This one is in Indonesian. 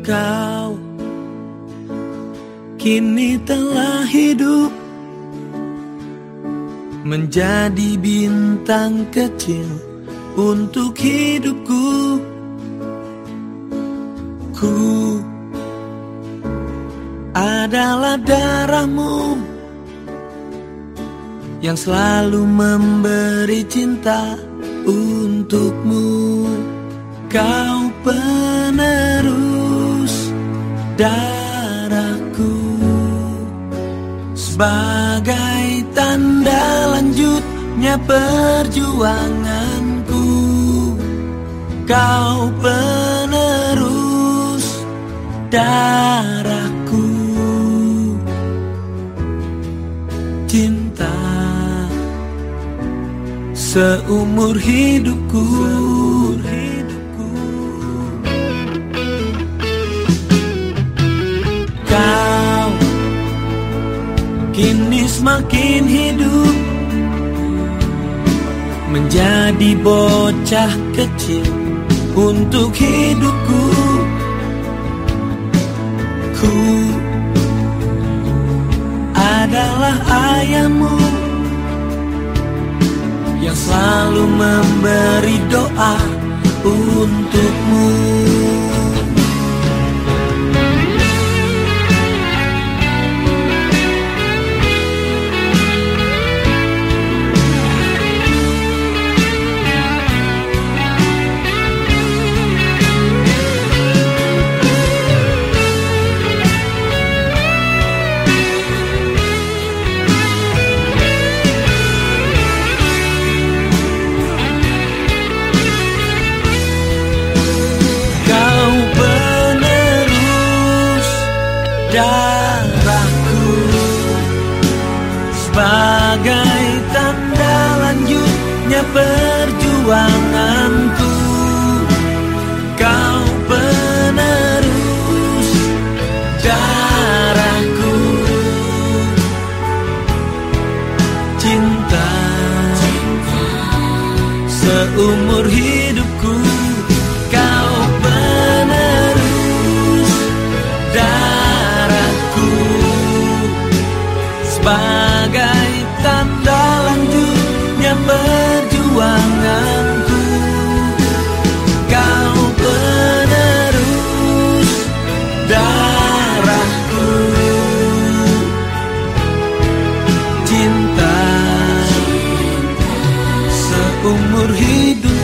Kau kini telah hidup menjadi bintang kecil untuk hidupku. Ku adalah darahmu yang selalu memberi cinta untukmu. Kau penerus darahku sebagai tanda lanjutnya perjuanganku. Kau penerus darahku cinta seumur hidupku. Kini semakin hidup menjadi bocah kecil untuk hidupku. Ku adalah ayahmu yang selalu memberi doa untukmu. darahku sebagai tanda lanjutnya perjuangan. sebagai tanda lanjutnya perjuanganku Kau penerus darahku. Cinta seumur hidup